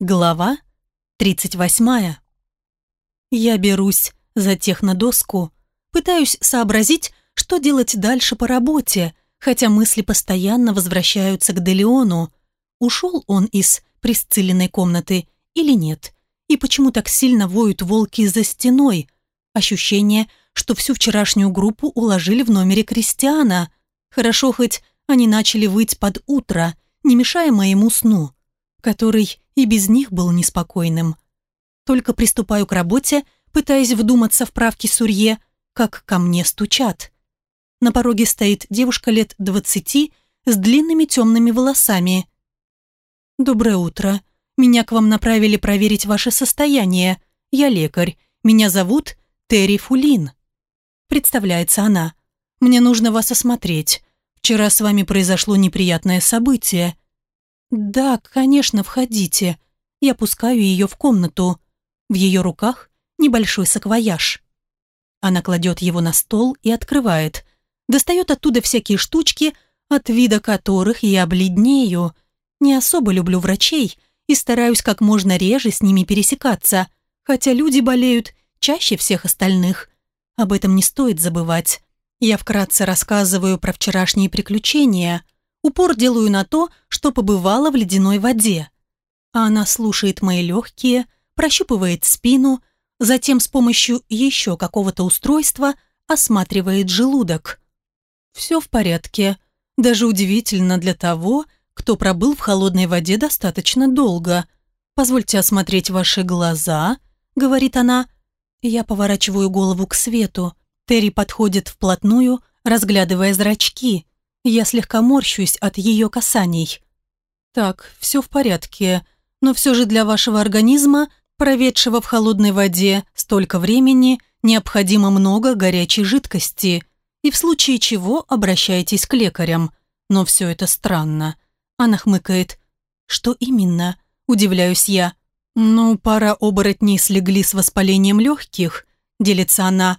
Глава 38. Я берусь за технодоску, пытаюсь сообразить, что делать дальше по работе, хотя мысли постоянно возвращаются к Делиону. Ушел он из присцилленной комнаты или нет? И почему так сильно воют волки за стеной? Ощущение, что всю вчерашнюю группу уложили в номере Кристиана. Хорошо хоть они начали выть под утро, не мешая моему сну, который и без них был неспокойным. Только приступаю к работе, пытаясь вдуматься в правки Сурье, как ко мне стучат. На пороге стоит девушка лет двадцати с длинными темными волосами. «Доброе утро. Меня к вам направили проверить ваше состояние. Я лекарь. Меня зовут Терри Фулин». Представляется она. «Мне нужно вас осмотреть. Вчера с вами произошло неприятное событие. «Да, конечно, входите». Я пускаю ее в комнату. В ее руках небольшой саквояж. Она кладет его на стол и открывает. Достает оттуда всякие штучки, от вида которых я бледнею. Не особо люблю врачей и стараюсь как можно реже с ними пересекаться, хотя люди болеют чаще всех остальных. Об этом не стоит забывать. Я вкратце рассказываю про вчерашние приключения – Упор делаю на то, что побывала в ледяной воде. А она слушает мои легкие, прощупывает спину, затем с помощью еще какого-то устройства осматривает желудок. Все в порядке. Даже удивительно для того, кто пробыл в холодной воде достаточно долго. «Позвольте осмотреть ваши глаза», — говорит она. Я поворачиваю голову к свету. Терри подходит вплотную, разглядывая зрачки — я слегка морщусь от ее касаний. Так, все в порядке, но все же для вашего организма, проведшего в холодной воде столько времени, необходимо много горячей жидкости, и в случае чего обращайтесь к лекарям. Но все это странно. Она хмыкает. Что именно? Удивляюсь я. Ну, пара оборотней слегли с воспалением легких, делится она.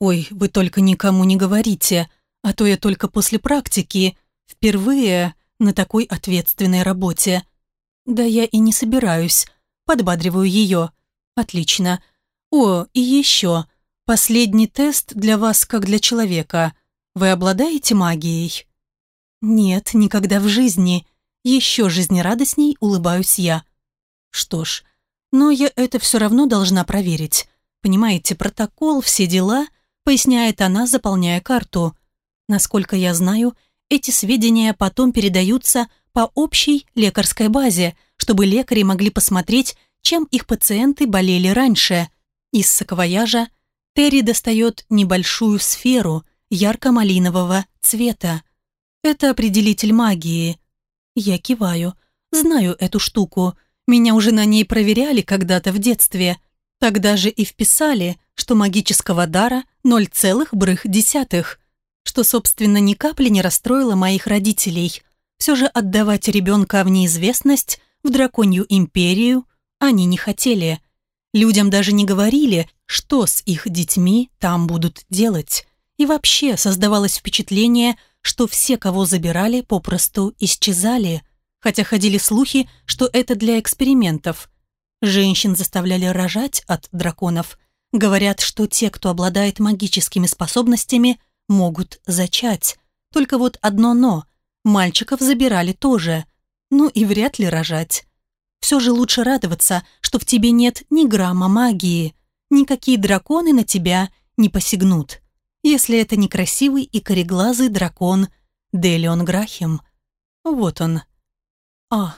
Ой, вы только никому не говорите а то я только после практики, впервые на такой ответственной работе. Да я и не собираюсь. Подбадриваю ее. Отлично. О, и еще. Последний тест для вас, как для человека. Вы обладаете магией? Нет, никогда в жизни. Еще жизнерадостней улыбаюсь я. Что ж, но я это все равно должна проверить. Понимаете, протокол, все дела, поясняет она, заполняя карту. Насколько я знаю, эти сведения потом передаются по общей лекарской базе, чтобы лекари могли посмотреть, чем их пациенты болели раньше. Из саквояжа Терри достает небольшую сферу ярко-малинового цвета. Это определитель магии. Я киваю. Знаю эту штуку. Меня уже на ней проверяли когда-то в детстве. Тогда же и вписали, что магического дара 0,1 что, собственно, ни капли не расстроило моих родителей. Все же отдавать ребенка в неизвестность, в драконью империю, они не хотели. Людям даже не говорили, что с их детьми там будут делать. И вообще создавалось впечатление, что все, кого забирали, попросту исчезали. Хотя ходили слухи, что это для экспериментов. Женщин заставляли рожать от драконов. Говорят, что те, кто обладает магическими способностями, могут зачать. Только вот одно «но». Мальчиков забирали тоже. Ну и вряд ли рожать. Все же лучше радоваться, что в тебе нет ни грамма магии. Никакие драконы на тебя не посягнут. Если это не красивый и кореглазый дракон Делион Грахем. Вот он. А,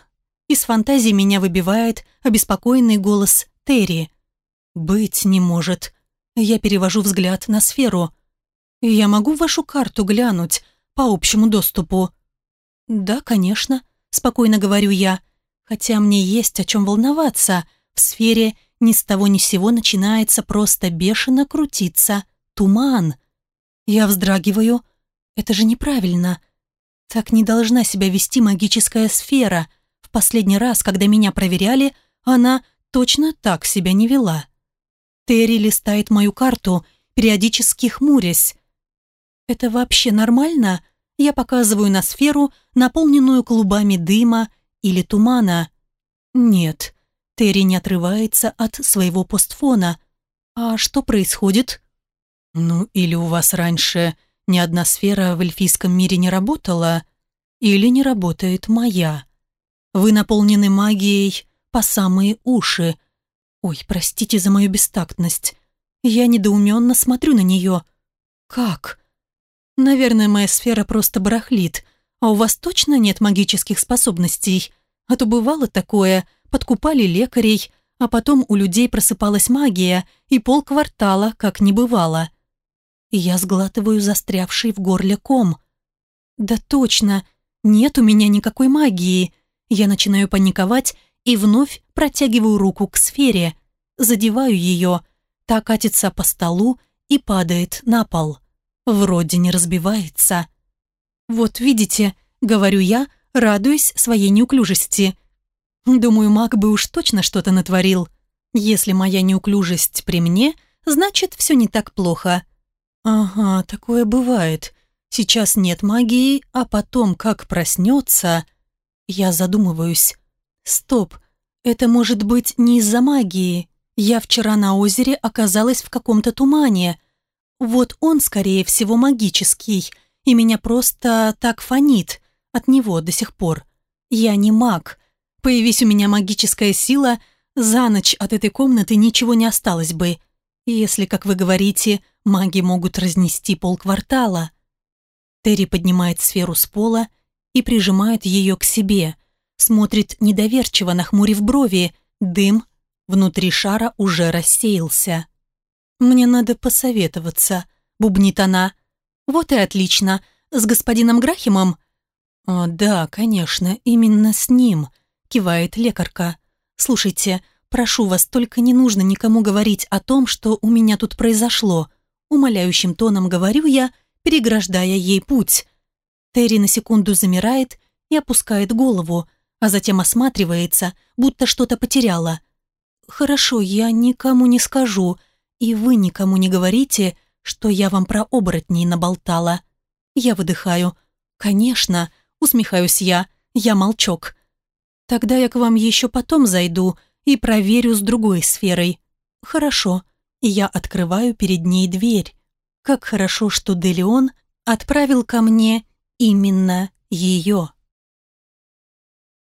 из фантазии меня выбивает обеспокоенный голос Терри. «Быть не может». Я перевожу взгляд на сферу. «Я могу вашу карту глянуть по общему доступу?» «Да, конечно», — спокойно говорю я, «хотя мне есть о чем волноваться. В сфере ни с того ни сего начинается просто бешено крутиться туман». Я вздрагиваю. «Это же неправильно. Так не должна себя вести магическая сфера. В последний раз, когда меня проверяли, она точно так себя не вела». Терри листает мою карту, периодически хмурясь. «Это вообще нормально?» Я показываю на сферу, наполненную клубами дыма или тумана. «Нет». Терри не отрывается от своего постфона. «А что происходит?» «Ну, или у вас раньше ни одна сфера в эльфийском мире не работала, или не работает моя. Вы наполнены магией по самые уши. Ой, простите за мою бестактность. Я недоуменно смотрю на нее. Как? Наверное, моя сфера просто барахлит. А у вас точно нет магических способностей? А то бывало такое, подкупали лекарей, а потом у людей просыпалась магия, и полквартала как не бывало. И я сглатываю застрявший в горле ком. Да точно, нет у меня никакой магии. Я начинаю паниковать и вновь протягиваю руку к сфере. Задеваю ее, та катится по столу и падает на пол вроде не разбивается. «Вот видите», — говорю я, радуясь своей неуклюжести. «Думаю, маг бы уж точно что-то натворил. Если моя неуклюжесть при мне, значит, все не так плохо». «Ага, такое бывает. Сейчас нет магии, а потом, как проснется...» Я задумываюсь. «Стоп, это может быть не из-за магии. Я вчера на озере оказалась в каком-то тумане» Вот он, скорее всего, магический, и меня просто так фонит от него до сих пор. Я не маг. Появись у меня магическая сила, за ночь от этой комнаты ничего не осталось бы. Если, как вы говорите, маги могут разнести полквартала. Терри поднимает сферу с пола и прижимает ее к себе. Смотрит недоверчиво, нахмурив брови. Дым внутри шара уже рассеялся. «Мне надо посоветоваться», — бубнит она. «Вот и отлично. С господином Грахимом?» «О, да, конечно, именно с ним», — кивает лекарка. «Слушайте, прошу вас, только не нужно никому говорить о том, что у меня тут произошло», — умоляющим тоном говорю я, переграждая ей путь. Терри на секунду замирает и опускает голову, а затем осматривается, будто что-то потеряла. «Хорошо, я никому не скажу», «И вы никому не говорите, что я вам про оборотней наболтала». Я выдыхаю. «Конечно», — усмехаюсь я, — «я молчок». «Тогда я к вам еще потом зайду и проверю с другой сферой». «Хорошо». И я открываю перед ней дверь. Как хорошо, что Делеон отправил ко мне именно ее.